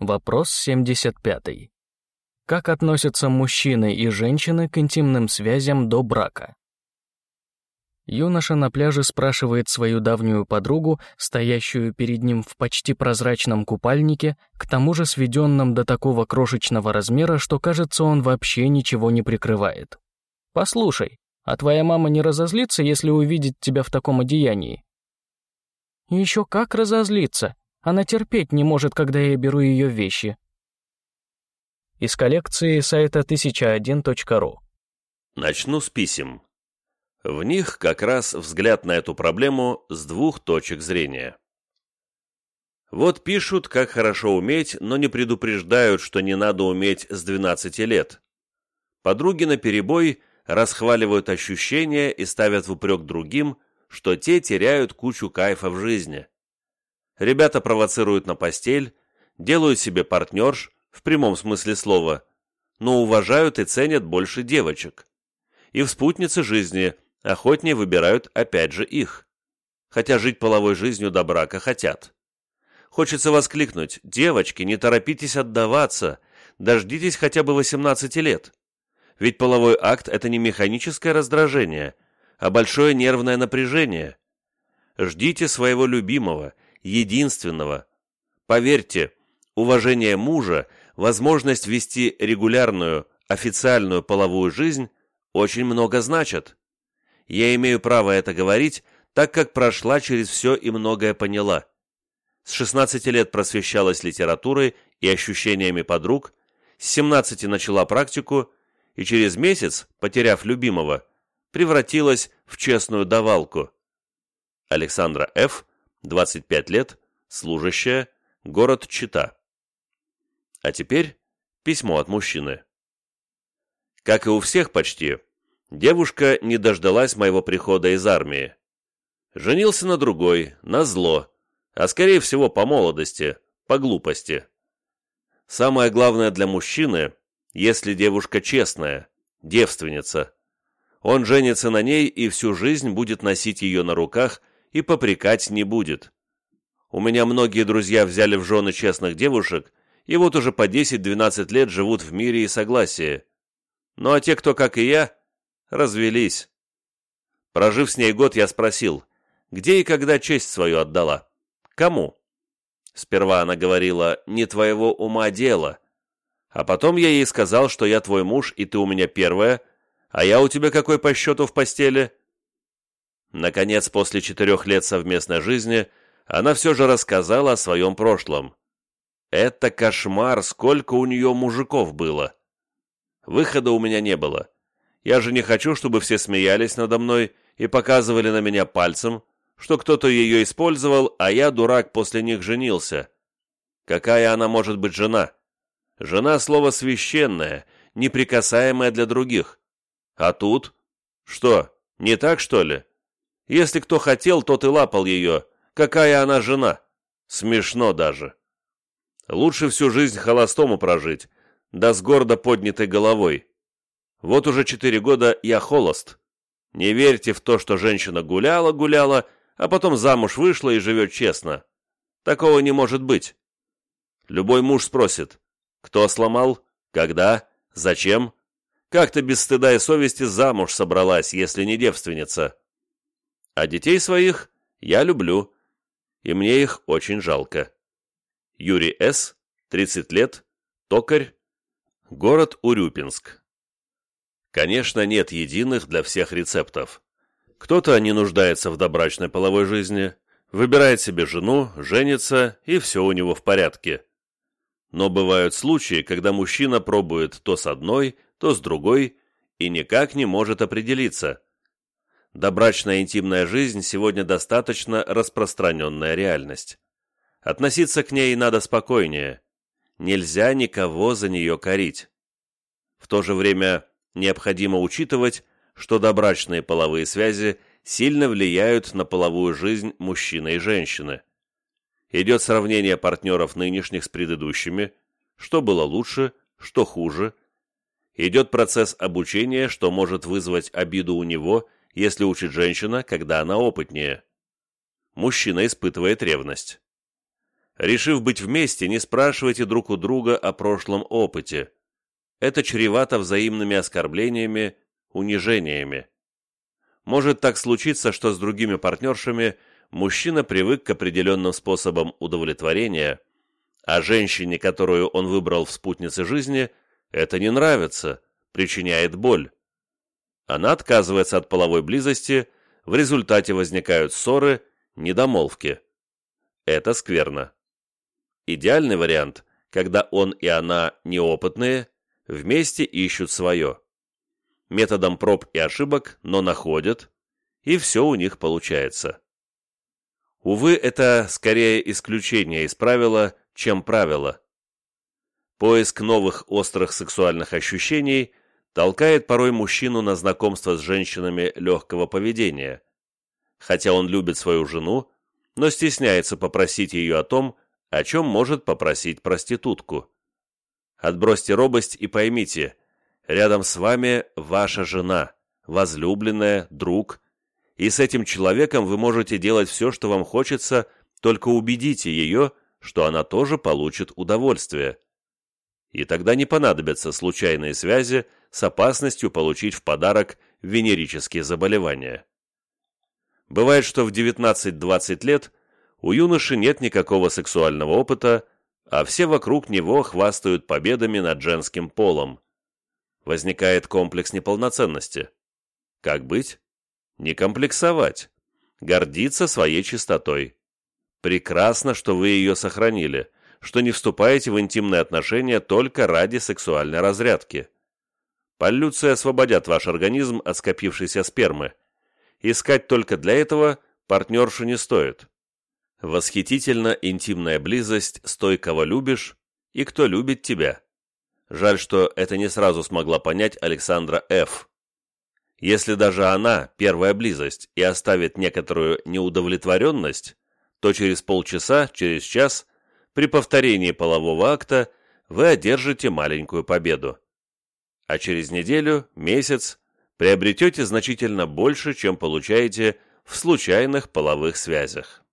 Вопрос 75. Как относятся мужчины и женщины к интимным связям до брака? Юноша на пляже спрашивает свою давнюю подругу, стоящую перед ним в почти прозрачном купальнике, к тому же сведенном до такого крошечного размера, что, кажется, он вообще ничего не прикрывает. «Послушай, а твоя мама не разозлится, если увидит тебя в таком одеянии?» «Еще как разозлится. Она терпеть не может, когда я беру ее вещи». Из коллекции сайта 1001.ru Начну с писем. В них как раз взгляд на эту проблему с двух точек зрения. Вот пишут, как хорошо уметь, но не предупреждают, что не надо уметь с 12 лет. Подруги на перебой расхваливают ощущения и ставят в упрек другим, что те теряют кучу кайфа в жизни. Ребята провоцируют на постель, делают себе партнерш, в прямом смысле слова, но уважают и ценят больше девочек. И в спутнице жизни – охотнее выбирают опять же их. Хотя жить половой жизнью до брака хотят. Хочется воскликнуть, девочки, не торопитесь отдаваться, дождитесь хотя бы 18 лет. Ведь половой акт – это не механическое раздражение, а большое нервное напряжение. Ждите своего любимого, единственного. Поверьте, уважение мужа, возможность вести регулярную, официальную половую жизнь очень много значат. Я имею право это говорить, так как прошла через все и многое поняла. С 16 лет просвещалась литературой и ощущениями подруг, с 17 начала практику и через месяц, потеряв любимого, превратилась в честную давалку. Александра Ф., 25 лет, служащая, город Чита. А теперь письмо от мужчины. Как и у всех почти, Девушка не дождалась моего прихода из армии. Женился на другой, на зло, а скорее всего по молодости, по глупости. Самое главное для мужчины, если девушка честная, девственница. Он женится на ней и всю жизнь будет носить ее на руках и попрекать не будет. У меня многие друзья взяли в жены честных девушек, и вот уже по 10-12 лет живут в мире и согласии. Ну а те, кто, как и я, развелись. Прожив с ней год, я спросил, где и когда честь свою отдала? Кому? Сперва она говорила, не твоего ума дело. А потом я ей сказал, что я твой муж, и ты у меня первая, а я у тебя какой по счету в постели? Наконец, после четырех лет совместной жизни, она все же рассказала о своем прошлом. Это кошмар, сколько у нее мужиков было. Выхода у меня не было. Я же не хочу, чтобы все смеялись надо мной и показывали на меня пальцем, что кто-то ее использовал, а я, дурак, после них женился. Какая она может быть жена? Жена – слово священное, неприкасаемое для других. А тут? Что, не так, что ли? Если кто хотел, тот и лапал ее. Какая она жена? Смешно даже. Лучше всю жизнь холостому прожить, да с гордо поднятой головой. Вот уже четыре года я холост. Не верьте в то, что женщина гуляла-гуляла, а потом замуж вышла и живет честно. Такого не может быть. Любой муж спросит, кто сломал, когда, зачем, как ты без стыда и совести замуж собралась, если не девственница. А детей своих я люблю, и мне их очень жалко. Юрий С., 30 лет, токарь, город Урюпинск. Конечно, нет единых для всех рецептов. Кто-то не нуждается в добрачной половой жизни, выбирает себе жену, женится, и все у него в порядке. Но бывают случаи, когда мужчина пробует то с одной, то с другой, и никак не может определиться. Добрачная интимная жизнь сегодня достаточно распространенная реальность. Относиться к ней надо спокойнее. Нельзя никого за нее корить. В то же время необходимо учитывать, что добрачные половые связи сильно влияют на половую жизнь мужчины и женщины. Идет сравнение партнеров нынешних с предыдущими, что было лучше, что хуже. Идет процесс обучения, что может вызвать обиду у него, если учит женщина, когда она опытнее. Мужчина испытывает ревность. Решив быть вместе, не спрашивайте друг у друга о прошлом опыте. Это чревато взаимными оскорблениями, унижениями. Может так случиться, что с другими партнершами мужчина привык к определенным способам удовлетворения, а женщине, которую он выбрал в спутнице жизни, это не нравится, причиняет боль. Она отказывается от половой близости, в результате возникают ссоры, недомолвки. Это скверно. Идеальный вариант, когда он и она неопытные, вместе ищут свое. Методом проб и ошибок, но находят, и все у них получается. Увы, это скорее исключение из правила, чем правило. Поиск новых острых сексуальных ощущений толкает порой мужчину на знакомство с женщинами легкого поведения. Хотя он любит свою жену, но стесняется попросить ее о том, о чем может попросить проститутку. Отбросьте робость и поймите, рядом с вами ваша жена, возлюбленная, друг, и с этим человеком вы можете делать все, что вам хочется, только убедите ее, что она тоже получит удовольствие. И тогда не понадобятся случайные связи с опасностью получить в подарок венерические заболевания. Бывает, что в 19-20 лет у юноши нет никакого сексуального опыта, а все вокруг него хвастают победами над женским полом. Возникает комплекс неполноценности. Как быть? Не комплексовать. Гордиться своей чистотой. Прекрасно, что вы ее сохранили, что не вступаете в интимные отношения только ради сексуальной разрядки. Полюции освободят ваш организм от скопившейся спермы. Искать только для этого партнершу не стоит. Восхитительно интимная близость с той, кого любишь, и кто любит тебя. Жаль, что это не сразу смогла понять Александра Ф. Если даже она, первая близость, и оставит некоторую неудовлетворенность, то через полчаса, через час, при повторении полового акта, вы одержите маленькую победу. А через неделю, месяц, приобретете значительно больше, чем получаете в случайных половых связях.